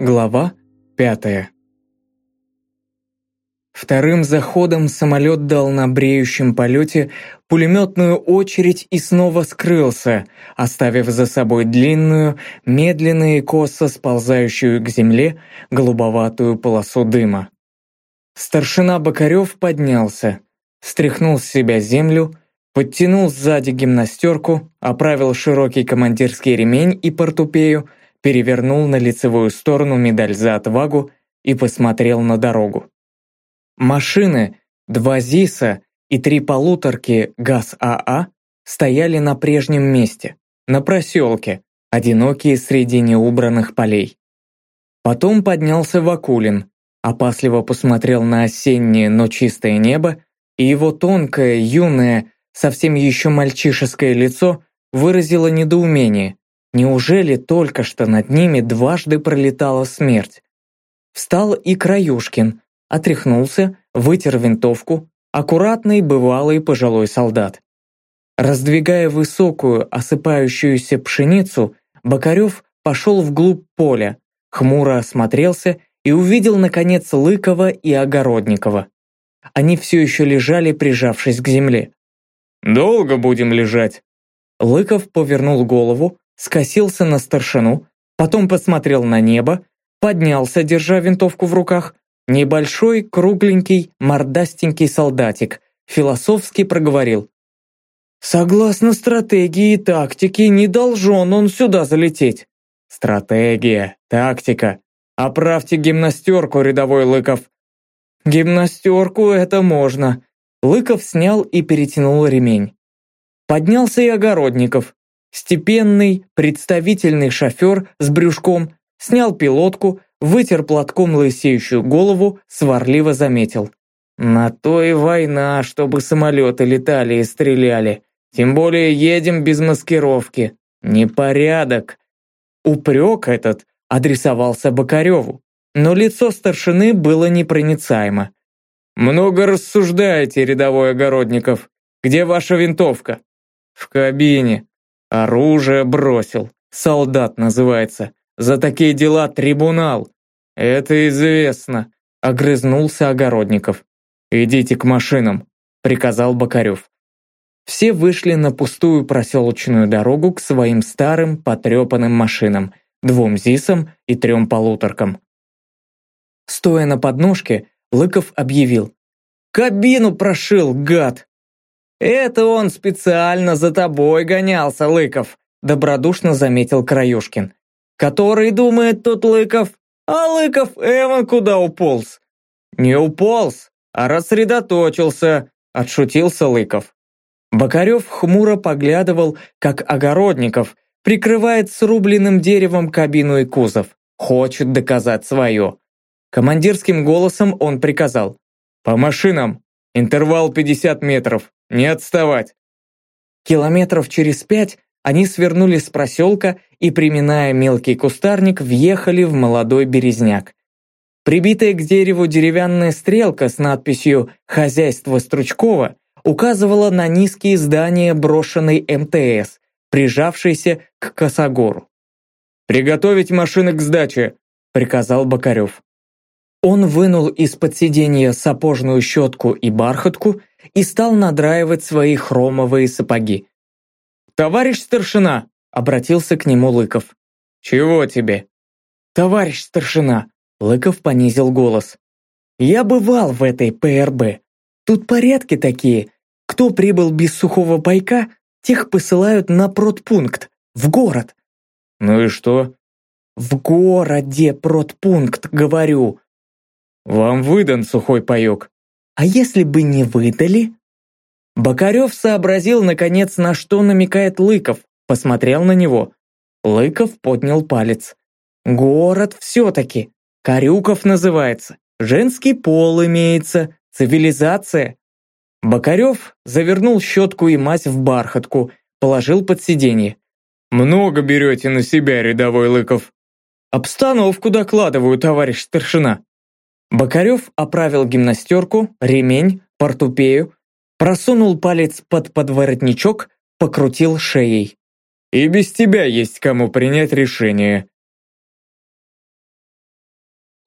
Глава пятая Вторым заходом самолет дал на бреющем полете пулеметную очередь и снова скрылся, оставив за собой длинную, медленно и косо сползающую к земле голубоватую полосу дыма. Старшина Бокарев поднялся, стряхнул с себя землю, подтянул сзади гимнастерку, оправил широкий командирский ремень и портупею, перевернул на лицевую сторону медаль за отвагу и посмотрел на дорогу. Машины, два ЗИСа и три полуторки ГАЗ-АА стояли на прежнем месте, на проселке, одинокие среди неубранных полей. Потом поднялся Вакулин, опасливо посмотрел на осеннее, но чистое небо, и его тонкое, юное, совсем еще мальчишеское лицо выразило недоумение. Неужели только что над ними дважды пролетала смерть? Встал и Краюшкин, отряхнулся, вытер винтовку, аккуратный бывалый пожилой солдат. Раздвигая высокую, осыпающуюся пшеницу, Бокарев пошел вглубь поля, хмуро осмотрелся и увидел, наконец, Лыкова и Огородникова. Они все еще лежали, прижавшись к земле. «Долго будем лежать?» Лыков повернул голову, скосился на старшину, потом посмотрел на небо, поднялся, держа винтовку в руках. Небольшой, кругленький, мордастенький солдатик философски проговорил. «Согласно стратегии и тактике, не должен он сюда залететь». «Стратегия, тактика. Оправьте гимнастерку, рядовой Лыков». «Гимнастерку это можно». Лыков снял и перетянул ремень. Поднялся и Огородников, Степенный, представительный шофер с брюшком снял пилотку, вытер платком лысеющую голову, сварливо заметил. «На то и война, чтобы самолеты летали и стреляли. Тем более едем без маскировки. Непорядок». Упрек этот адресовался Бокареву, но лицо старшины было непроницаемо. «Много рассуждаете, рядовой Огородников. Где ваша винтовка?» «В кабине», Оружие бросил. Солдат называется. За такие дела трибунал. Это известно. Огрызнулся Огородников. Идите к машинам, приказал Бокарев. Все вышли на пустую проселочную дорогу к своим старым потрепанным машинам, двум ЗИСам и трем полуторкам. Стоя на подножке, Лыков объявил. «Кабину прошил, гад!» «Это он специально за тобой гонялся, Лыков», добродушно заметил Краюшкин. «Который думает тот Лыков, а Лыков Эван куда уполз?» «Не уполз, а рассредоточился», отшутился Лыков. Бокарев хмуро поглядывал, как Огородников прикрывает срубленным деревом кабину и кузов. Хочет доказать свое. Командирским голосом он приказал. «По машинам! Интервал 50 метров! Не отставать!» Километров через пять они свернули с проселка и, приминая мелкий кустарник, въехали в молодой березняк. Прибитая к дереву деревянная стрелка с надписью «Хозяйство Стручкова» указывала на низкие здания брошенной МТС, прижавшейся к Косогору. «Приготовить машины к сдаче», — приказал Бокарев. Он вынул из-под сиденья сапожную щетку и бархатку и стал надраивать свои хромовые сапоги. «Товарищ старшина!» — обратился к нему Лыков. «Чего тебе?» «Товарищ старшина!» — Лыков понизил голос. «Я бывал в этой ПРБ. Тут порядки такие. Кто прибыл без сухого пайка, тех посылают на продпункт, в город». «Ну и что?» «В городе продпункт, говорю. Вам выдан сухой паёк. А если бы не выдали? Бокарев сообразил, наконец, на что намекает Лыков, посмотрел на него. Лыков поднял палец. Город все-таки. Карюков называется. Женский пол имеется. Цивилизация. Бокарев завернул щетку и мазь в бархатку, положил под сиденье. «Много берете на себя, рядовой Лыков». «Обстановку докладываю, товарищ старшина». Бокарев оправил гимнастерку, ремень, портупею, просунул палец под подворотничок, покрутил шеей. «И без тебя есть кому принять решение.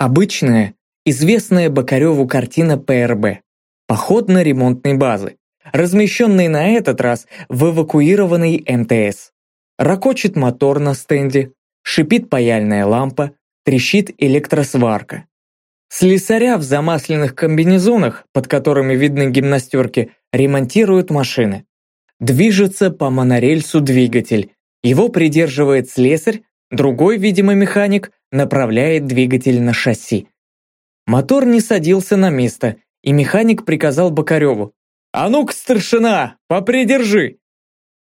Обычная, известная Бокареву картина ПРБ. Поход на ремонтной базы, размещенный на этот раз в эвакуированный МТС. Рокочет мотор на стенде, шипит паяльная лампа, трещит электросварка. Слесаря в замасленных комбинезонах, под которыми видны гимнастерки, ремонтируют машины. Движется по монорельсу двигатель. Его придерживает слесарь, другой, видимо, механик, направляет двигатель на шасси. Мотор не садился на место, и механик приказал Бокареву. «А ну-ка, старшина, попридержи!»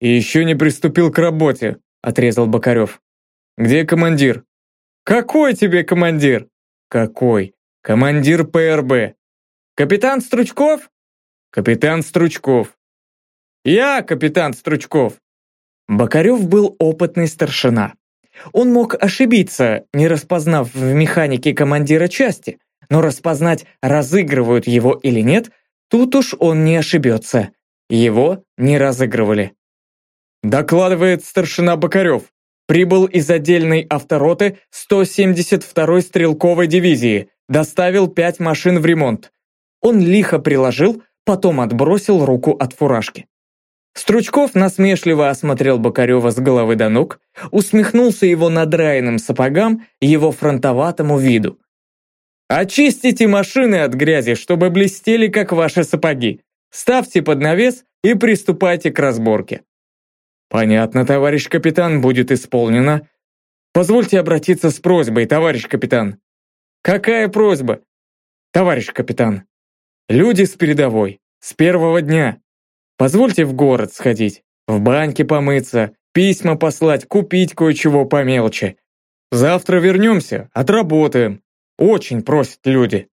«И еще не приступил к работе», — отрезал Бокарев. «Где командир?» «Какой тебе командир?» «Какой? Командир ПРБ». «Капитан Стручков?» «Капитан Стручков». «Я капитан Стручков». Бокарев был опытный старшина. Он мог ошибиться, не распознав в механике командира части, но распознать, разыгрывают его или нет, тут уж он не ошибется. Его не разыгрывали. Докладывает старшина Бокарев. Прибыл из отдельной автороты 172-й стрелковой дивизии. Доставил пять машин в ремонт. Он лихо приложил, потом отбросил руку от фуражки. Стручков насмешливо осмотрел Бокарева с головы до ног, усмехнулся его надраенным сапогам его фронтоватому виду. «Очистите машины от грязи, чтобы блестели, как ваши сапоги. Ставьте под навес и приступайте к разборке». «Понятно, товарищ капитан, будет исполнено. Позвольте обратиться с просьбой, товарищ капитан». «Какая просьба?» «Товарищ капитан, люди с передовой, с первого дня. Позвольте в город сходить, в баньке помыться, письма послать, купить кое-чего по мелочи. Завтра вернемся, отработаем. Очень просят люди».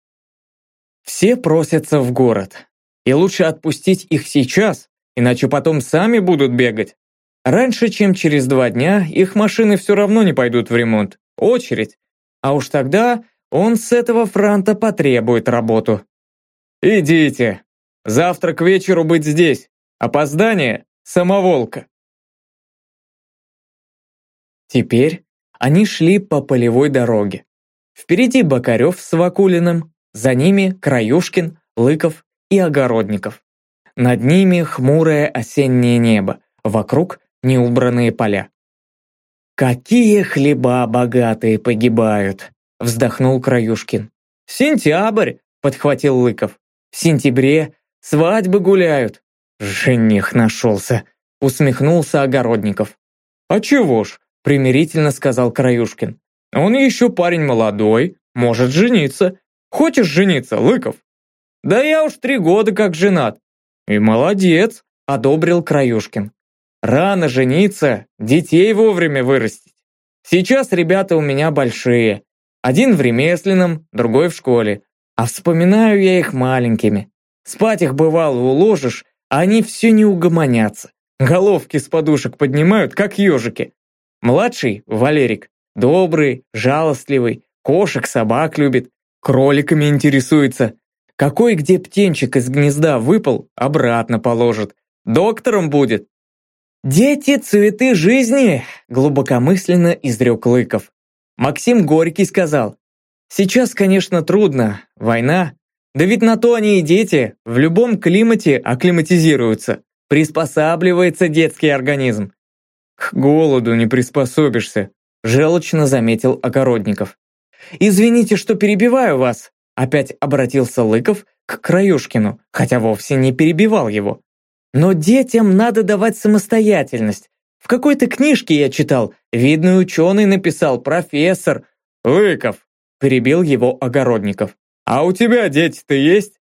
Все просятся в город. И лучше отпустить их сейчас, иначе потом сами будут бегать. Раньше, чем через два дня, их машины все равно не пойдут в ремонт. Очередь. А уж тогда он с этого фронта потребует работу. «Идите. Завтра к вечеру быть здесь. Опоздание – самоволка». Теперь они шли по полевой дороге. Впереди Бокарев с Вакулиным, за ними Краюшкин, Лыков и Огородников. Над ними хмурое осеннее небо, вокруг неубранные поля. «Какие хлеба богатые погибают!» – вздохнул Краюшкин. «Сентябрь!» – подхватил Лыков. «В сентябре свадьбы гуляют!» «Жених нашелся!» – усмехнулся Огородников. «А чего ж?» – примирительно сказал Краюшкин. «Он еще парень молодой, может жениться. Хочешь жениться, Лыков?» «Да я уж три года как женат». «И молодец!» – одобрил Краюшкин. Рано жениться, детей вовремя вырастить. Сейчас ребята у меня большие. Один в ремесленном, другой в школе. А вспоминаю я их маленькими. Спать их бывало уложишь, а они все не угомонятся. Головки с подушек поднимают, как ежики. Младший, Валерик, добрый, жалостливый, кошек, собак любит, кроликами интересуется. Какой где птенчик из гнезда выпал, обратно положит. Доктором будет, «Дети – цветы жизни!» – глубокомысленно изрек Лыков. Максим Горький сказал, «Сейчас, конечно, трудно, война. Да ведь на то они и дети, в любом климате акклиматизируются, приспосабливается детский организм». «К голоду не приспособишься», – желчно заметил Огородников. «Извините, что перебиваю вас», – опять обратился Лыков к Краюшкину, хотя вовсе не перебивал его. Но детям надо давать самостоятельность. В какой-то книжке я читал, видный ученый написал, профессор. «Лыков», – перебил его Огородников. «А у тебя дети-то есть?»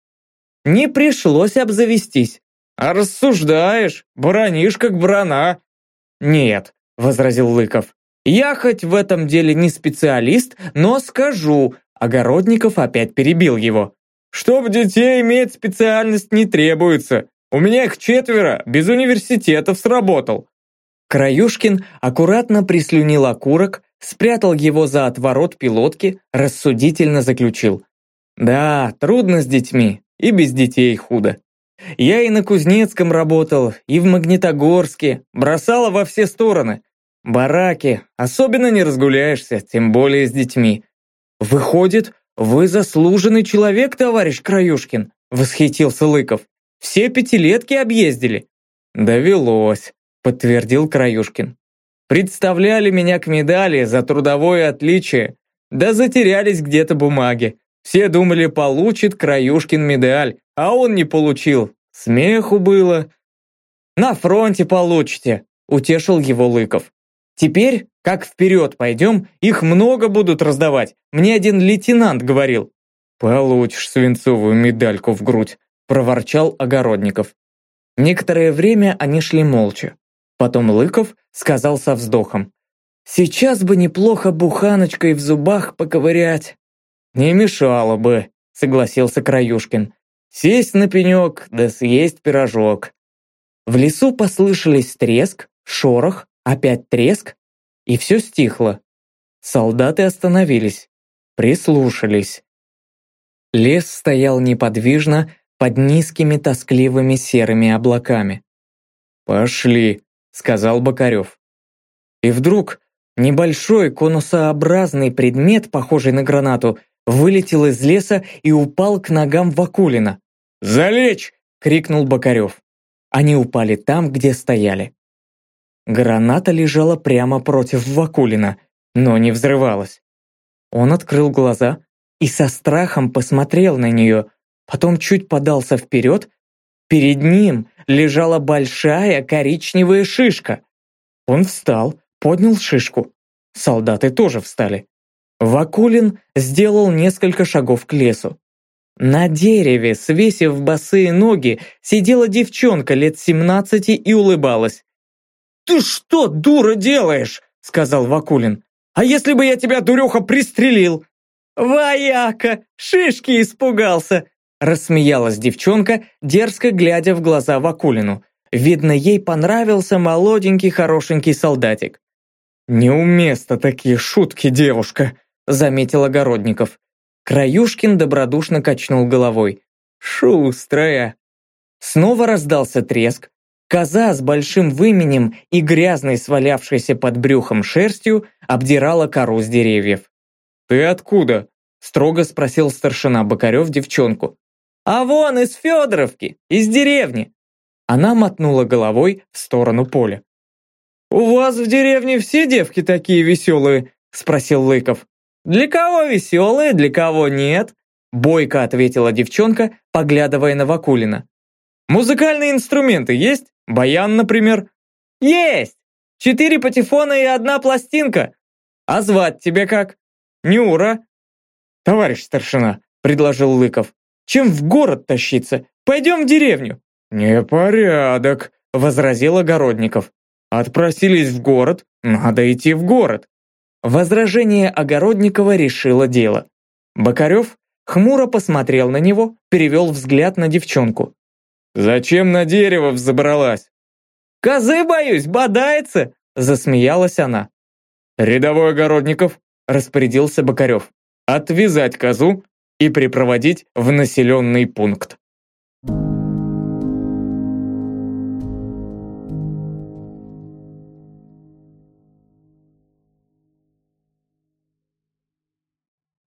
«Не пришлось обзавестись». «А рассуждаешь, бронишь как брана». «Нет», – возразил Лыков. «Я хоть в этом деле не специалист, но скажу». Огородников опять перебил его. «Чтоб детей иметь специальность не требуется. У меня их четверо, без университетов сработал». Краюшкин аккуратно прислюнил окурок, спрятал его за отворот пилотки, рассудительно заключил. «Да, трудно с детьми, и без детей худо. Я и на Кузнецком работал, и в Магнитогорске, бросала во все стороны. Бараки, особенно не разгуляешься, тем более с детьми. Выходит, «Вы заслуженный человек, товарищ Краюшкин!» – восхитился Лыков. «Все пятилетки объездили!» «Довелось», – подтвердил Краюшкин. «Представляли меня к медали за трудовое отличие, да затерялись где-то бумаги. Все думали, получит Краюшкин медаль, а он не получил. Смеху было. «На фронте получите», – утешил его Лыков. «Теперь, как вперед пойдем, их много будут раздавать. Мне один лейтенант говорил». «Получишь свинцовую медальку в грудь», – проворчал Огородников. Некоторое время они шли молча. Потом Лыков сказал со вздохом. «Сейчас бы неплохо буханочкой в зубах поковырять». «Не мешало бы», – согласился Краюшкин. «Сесть на пенек, да съесть пирожок». В лесу послышались треск, шорох, опять треск, и все стихло. Солдаты остановились, прислушались. Лес стоял неподвижно под низкими тоскливыми серыми облаками. «Пошли», — сказал Бокарев. И вдруг небольшой конусообразный предмет, похожий на гранату, вылетел из леса и упал к ногам Вакулина. «Залечь!» — крикнул Бокарев. Они упали там, где стояли. Граната лежала прямо против Вакулина, но не взрывалась. Он открыл глаза и со страхом посмотрел на нее, потом чуть подался вперед. Перед ним лежала большая коричневая шишка. Он встал, поднял шишку. Солдаты тоже встали. Вакулин сделал несколько шагов к лесу. На дереве, свесив босые ноги, сидела девчонка лет семнадцати и улыбалась. «Ты что, дура, делаешь?» — сказал Вакулин. «А если бы я тебя, дуреха, пристрелил?» «Вояка! Шишки испугался!» Рассмеялась девчонка, дерзко глядя в глаза Вакулину. Видно, ей понравился молоденький хорошенький солдатик. «Неуместно такие шутки, девушка», — заметил Огородников. Краюшкин добродушно качнул головой. «Шустрая!» Снова раздался треск. Коза с большим выменем и грязной свалявшейся под брюхом шерстью обдирала кору с деревьев. «Ты откуда?» – строго спросил старшина Бокарев девчонку. «А вон из Федоровки, из деревни!» Она мотнула головой в сторону поля. «У вас в деревне все девки такие веселые?» – спросил Лыков. «Для кого веселые, для кого нет?» Бойко ответила девчонка, поглядывая на Вакулина. «Музыкальные инструменты есть? Баян, например?» «Есть! Четыре патефона и одна пластинка. А звать тебя как?» «Нюра». «Товарищ старшина», — предложил Лыков. «Чем в город тащиться? Пойдем в деревню». «Непорядок», — возразил Огородников. «Отпросились в город, надо идти в город. Возражение Огородникова решило дело. Бокарев хмуро посмотрел на него, перевел взгляд на девчонку. «Зачем на дерево взобралась?» «Козы, боюсь, бодается!» засмеялась она. «Рядовой Огородников», распорядился Бокарев, «отвязать козу и припроводить в населенный пункт».